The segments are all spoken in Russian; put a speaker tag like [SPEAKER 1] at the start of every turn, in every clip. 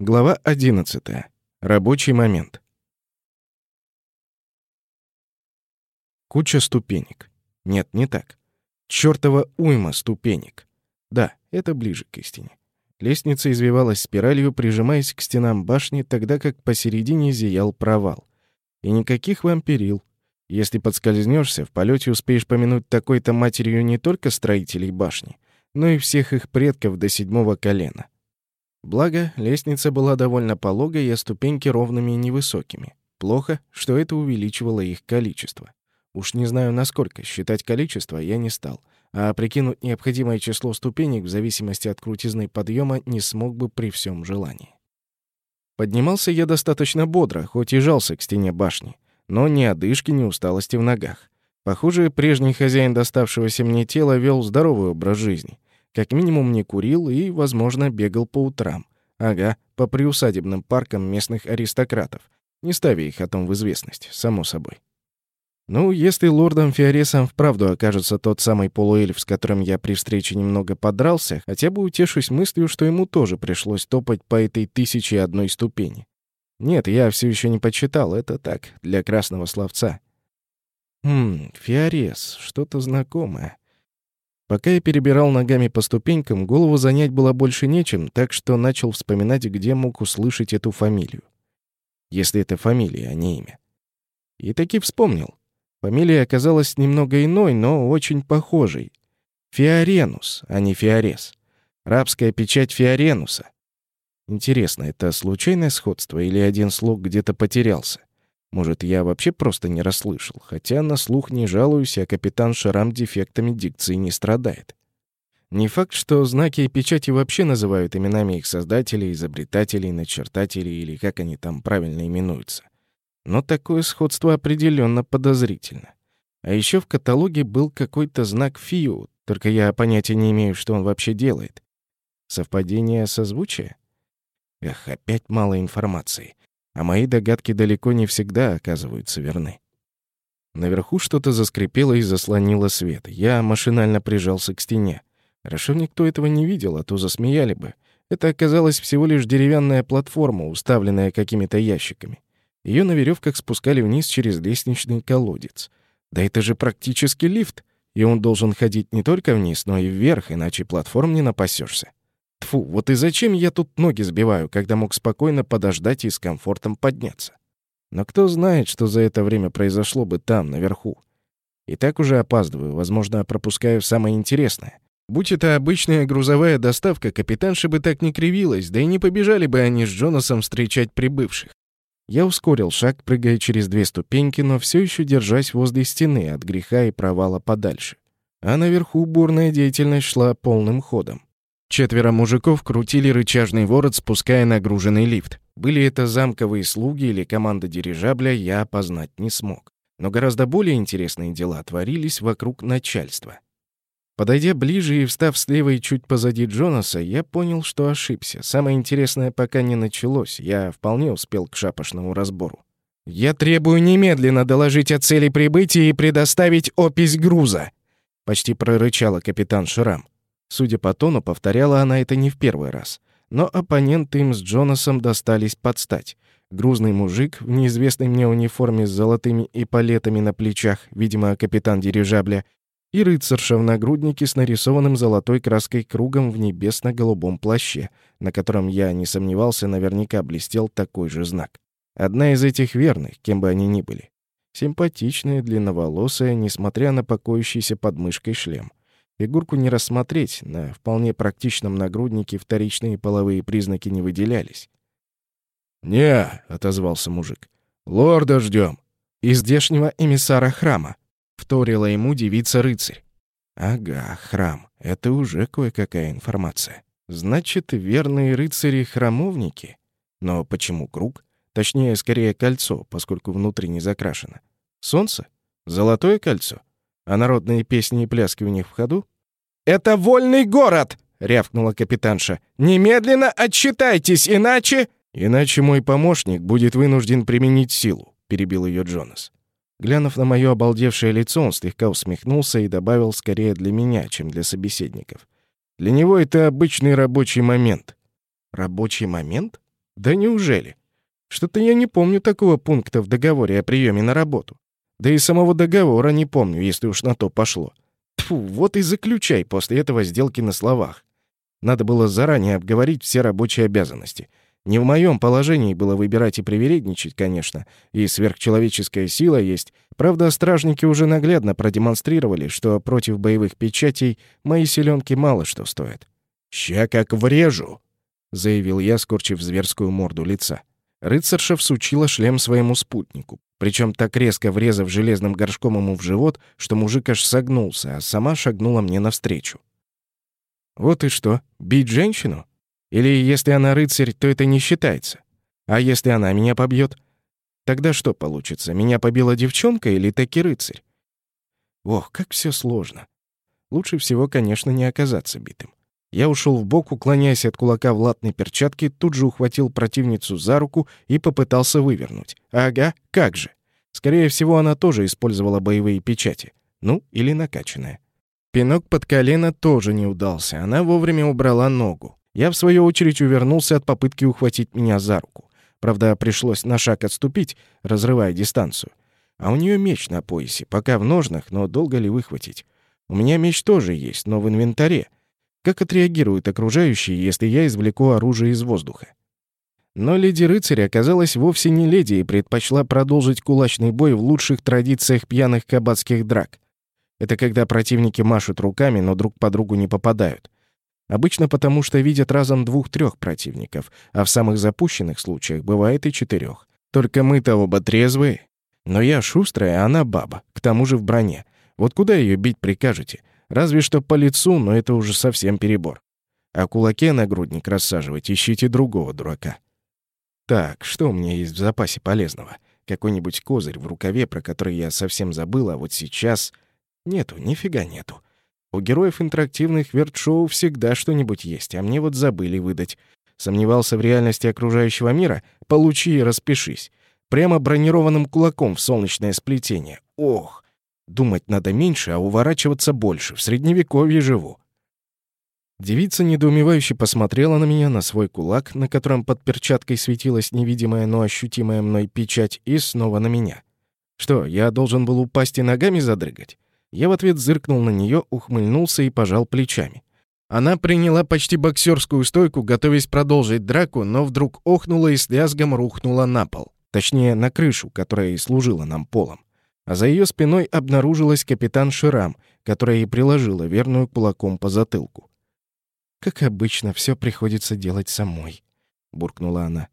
[SPEAKER 1] Глава 11. Рабочий момент. Куча ступенек. Нет, не так. Чёртова уйма ступенек. Да, это ближе к истине. Лестница извивалась спиралью, прижимаясь к стенам башни, тогда как посередине зиял провал. И никаких вампирил. Если подскользнешься, в полете успеешь помянуть такой-то матерью не только строителей башни, но и всех их предков до седьмого колена. Благо, лестница была довольно пологой, а ступеньки ровными и невысокими. Плохо, что это увеличивало их количество. Уж не знаю, насколько считать количество я не стал, а прикинуть необходимое число ступенек в зависимости от крутизны подъема не смог бы при всем желании. Поднимался я достаточно бодро, хоть и жался к стене башни, но ни одышки, ни усталости в ногах. Похоже, прежний хозяин доставшегося мне тела вел здоровый образ жизни. Как минимум не курил и, возможно, бегал по утрам. Ага, по приусадебным паркам местных аристократов, не ставя их о том в известность, само собой. Ну, если лордом Фиоресом вправду окажется тот самый полуэльф, с которым я при встрече немного подрался, хотя бы утешусь мыслью, что ему тоже пришлось топать по этой тысяче одной ступени. Нет, я все еще не почитал, это так, для красного словца. Хм, Фиорес, что-то знакомое. Пока я перебирал ногами по ступенькам, голову занять было больше нечем, так что начал вспоминать, где мог услышать эту фамилию. Если это фамилия, а не имя. И таки вспомнил. Фамилия оказалась немного иной, но очень похожей. Фиоренус, а не Фиорес. Рабская печать Фиоренуса. Интересно, это случайное сходство или один слог где-то потерялся? Может, я вообще просто не расслышал, хотя на слух не жалуюсь, а капитан Шарам дефектами дикции не страдает. Не факт, что знаки и печати вообще называют именами их создателей, изобретателей, начертателей или как они там правильно именуются. Но такое сходство определенно подозрительно. А еще в каталоге был какой-то знак ФИУ, только я понятия не имею, что он вообще делает. Совпадение созвучия? Эх, опять мало информации а мои догадки далеко не всегда оказываются верны. Наверху что-то заскрипело и заслонило свет. Я машинально прижался к стене. Хорошо никто этого не видел, а то засмеяли бы. Это оказалась всего лишь деревянная платформа, уставленная какими-то ящиками. Ее на веревках спускали вниз через лестничный колодец. Да это же практически лифт, и он должен ходить не только вниз, но и вверх, иначе платформ не напасешься. Тфу, вот и зачем я тут ноги сбиваю, когда мог спокойно подождать и с комфортом подняться? Но кто знает, что за это время произошло бы там, наверху. И так уже опаздываю, возможно, пропускаю самое интересное. Будь это обычная грузовая доставка, капитанша бы так не кривилась, да и не побежали бы они с Джонасом встречать прибывших. Я ускорил шаг, прыгая через две ступеньки, но все еще держась возле стены от греха и провала подальше. А наверху бурная деятельность шла полным ходом. Четверо мужиков крутили рычажный ворот, спуская нагруженный лифт. Были это замковые слуги или команда дирижабля, я опознать не смог. Но гораздо более интересные дела творились вокруг начальства. Подойдя ближе и встав слева и чуть позади Джонаса, я понял, что ошибся. Самое интересное пока не началось, я вполне успел к шапошному разбору. «Я требую немедленно доложить о цели прибытия и предоставить опись груза», — почти прорычала капитан Шрам. Судя по тону, повторяла она это не в первый раз. Но оппоненты им с Джонасом достались под стать. Грузный мужик в неизвестной мне униформе с золотыми эполетами на плечах, видимо, капитан дирижабля, и рыцарша в нагруднике с нарисованным золотой краской кругом в небесно-голубом плаще, на котором я не сомневался, наверняка блестел такой же знак. Одна из этих верных, кем бы они ни были. Симпатичная, длинноволосая, несмотря на покоящийся под мышкой шлем. Фигурку не рассмотреть, на вполне практичном нагруднике вторичные половые признаки не выделялись.
[SPEAKER 2] «Не», — отозвался мужик, — «лорда ждем.
[SPEAKER 1] «Из здешнего эмиссара храма», — вторила ему девица-рыцарь. «Ага, храм. Это уже кое-какая информация. Значит, верные рыцари-храмовники? Но почему круг? Точнее, скорее кольцо, поскольку внутри не закрашено. Солнце? Золотое кольцо? А народные песни и пляски у них в ходу? «Это вольный город!» — рявкнула капитанша. «Немедленно отчитайтесь, иначе...» «Иначе мой помощник будет вынужден применить силу», — перебил ее Джонас. Глянув на мое обалдевшее лицо, он слегка усмехнулся и добавил скорее для меня, чем для собеседников. «Для него это обычный рабочий момент». «Рабочий момент? Да неужели? Что-то я не помню такого пункта в договоре о приеме на работу. Да и самого договора не помню, если уж на то пошло. Тфу, вот и заключай после этого сделки на словах. Надо было заранее обговорить все рабочие обязанности. Не в моем положении было выбирать и привередничать, конечно, и сверхчеловеческая сила есть. Правда, стражники уже наглядно продемонстрировали, что против боевых печатей мои селенки мало что стоят. «Ща как врежу!» — заявил я, скорчив зверскую морду лица. Рыцарша всучила шлем своему спутнику, причем так резко врезав железным горшком ему в живот, что мужик аж согнулся, а сама шагнула мне навстречу. «Вот и что, бить женщину? Или если она рыцарь, то это не считается? А если она меня побьет? Тогда что получится, меня побила девчонка или таки рыцарь? Ох, как все сложно. Лучше всего, конечно, не оказаться битым. Я ушел в бок, уклоняясь от кулака в латной перчатке, тут же ухватил противницу за руку и попытался вывернуть. Ага, как же. Скорее всего, она тоже использовала боевые печати. Ну, или накачанная. Пинок под колено тоже не удался. Она вовремя убрала ногу. Я, в свою очередь, увернулся от попытки ухватить меня за руку. Правда, пришлось на шаг отступить, разрывая дистанцию. А у нее меч на поясе, пока в ножнах, но долго ли выхватить? У меня меч тоже есть, но в инвентаре. Как отреагируют окружающие, если я извлеку оружие из воздуха? Но леди-рыцарь оказалась вовсе не леди и предпочла продолжить кулачный бой в лучших традициях пьяных кабацких драк. Это когда противники машут руками, но друг по другу не попадают. Обычно потому, что видят разом двух-трех противников, а в самых запущенных случаях бывает и четырех. Только мы-то оба трезвые. Но я шустрая, а она баба, к тому же в броне. Вот куда ее бить прикажете? Разве что по лицу, но это уже совсем перебор. А кулаке нагрудник рассаживать ищите другого дурака. Так, что у меня есть в запасе полезного? Какой-нибудь козырь в рукаве, про который я совсем забыл, а вот сейчас... Нету, нифига нету. У героев интерактивных вертшоу всегда что-нибудь есть, а мне вот забыли выдать. Сомневался в реальности окружающего мира? Получи и распишись. Прямо бронированным кулаком в солнечное сплетение. Ох! Думать надо меньше, а уворачиваться больше. В средневековье живу. Девица недоумевающе посмотрела на меня, на свой кулак, на котором под перчаткой светилась невидимая, но ощутимая мной печать, и снова на меня. Что, я должен был упасть и ногами задрыгать? Я в ответ зыркнул на нее, ухмыльнулся и пожал плечами. Она приняла почти боксерскую стойку, готовясь продолжить драку, но вдруг охнула и с лязгом рухнула на пол. Точнее, на крышу, которая и служила нам полом а за ее спиной обнаружилась капитан Ширам, которая и приложила верную кулаком по затылку. «Как обычно, все приходится делать самой», — буркнула она.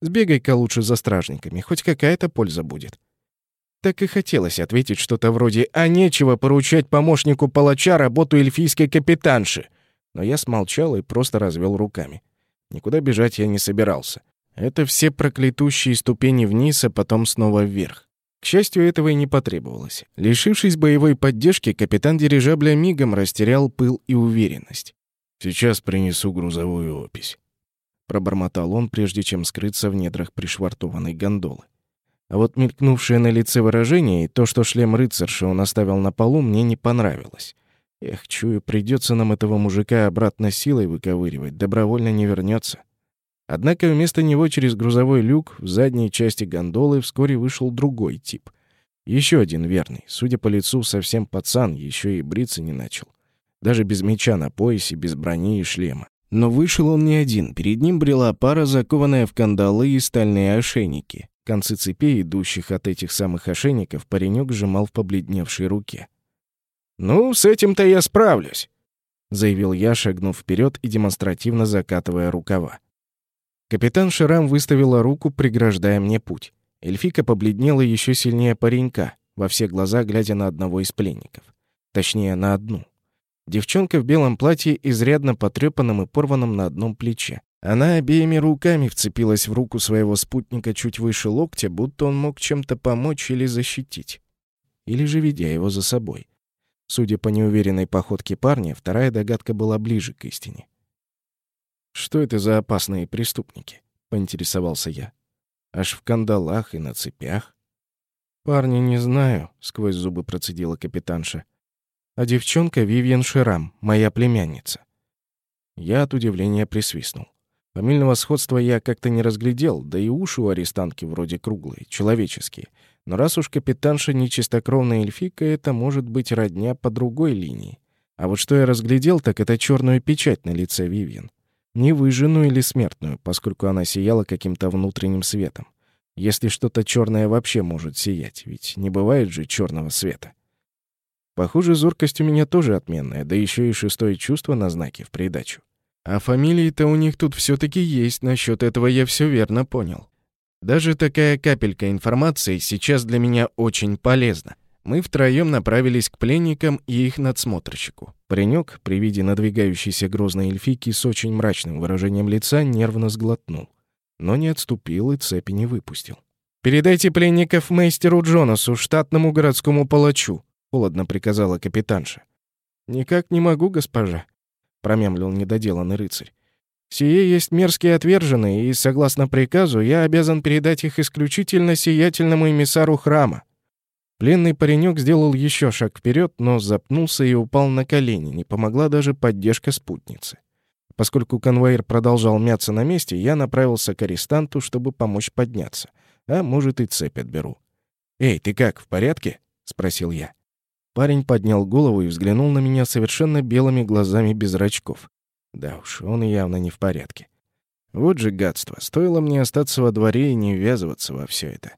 [SPEAKER 1] «Сбегай-ка лучше за стражниками, хоть какая-то польза будет». Так и хотелось ответить что-то вроде «А нечего поручать помощнику палача работу эльфийской капитанши». Но я смолчал и просто развел руками. Никуда бежать я не собирался. Это все проклятущие ступени вниз, а потом снова вверх. К счастью, этого и не потребовалось. Лишившись боевой поддержки, капитан дирижабля мигом растерял пыл и уверенность.
[SPEAKER 2] «Сейчас принесу грузовую опись», — пробормотал он, прежде чем скрыться в недрах пришвартованной гондолы.
[SPEAKER 1] А вот мелькнувшее на лице выражение и то, что шлем рыцарши он оставил на полу, мне не понравилось. Эх, чую, придется нам этого мужика обратно силой выковыривать, добровольно не вернется. Однако вместо него через грузовой люк в задней части гондолы вскоре вышел другой тип. Еще один верный, судя по лицу, совсем пацан, еще и бриться не начал. Даже без меча на поясе, без брони и шлема. Но вышел он не один, перед ним брела пара, закованная в кандалы и стальные ошейники. Концы цепей, идущих от этих самых ошейников, паренек сжимал в побледневшей руке. «Ну, с этим-то я справлюсь», — заявил я, шагнув вперед и демонстративно закатывая рукава. Капитан Ширам выставила руку, преграждая мне путь. Эльфика побледнела еще сильнее паренька, во все глаза глядя на одного из пленников. Точнее, на одну. Девчонка в белом платье, изрядно потрепанном и порванном на одном плече. Она обеими руками вцепилась в руку своего спутника чуть выше локтя, будто он мог чем-то помочь или защитить. Или же ведя его за собой. Судя по неуверенной походке парня, вторая догадка была ближе к истине. «Что это за опасные преступники?» — поинтересовался я. «Аж в кандалах и на цепях». «Парни, не знаю», — сквозь зубы процедила капитанша. «А девчонка Вивьен Ширам, моя племянница». Я от удивления присвистнул. Фамильного сходства я как-то не разглядел, да и уши у арестантки вроде круглые, человеческие. Но раз уж капитанша не чистокровная эльфика, это может быть родня по другой линии. А вот что я разглядел, так это черную печать на лице Вивьен. Не выжженную или смертную, поскольку она сияла каким-то внутренним светом. Если что-то черное вообще может сиять, ведь не бывает же черного света. Похоже, зоркость у меня тоже отменная, да еще и шестое чувство на знаке в придачу. А фамилии-то у них тут все таки есть, насчет этого я все верно понял. Даже такая капелька информации сейчас для меня очень полезна. Мы втроем направились к пленникам и их надсмотрщику. Паренек, при виде надвигающейся грозной эльфийки с очень мрачным выражением лица, нервно сглотнул. Но не отступил и цепи не выпустил. «Передайте пленников мейстеру Джонасу, штатному городскому палачу», — холодно приказала капитанша. «Никак не могу, госпожа», промямлил недоделанный рыцарь. «Сие есть мерзкие отверженные, и, согласно приказу, я обязан передать их исключительно сиятельному эмиссару храма». Пленный паренек сделал еще шаг вперед, но запнулся и упал на колени, не помогла даже поддержка спутницы. Поскольку конвоир продолжал мяться на месте, я направился к арестанту, чтобы помочь подняться. А может, и цепь отберу. «Эй, ты как, в порядке?» — спросил я. Парень поднял голову и взглянул на меня совершенно белыми глазами без зрачков. Да уж, он явно не в порядке. Вот же гадство, стоило мне остаться во дворе и не ввязываться во все это.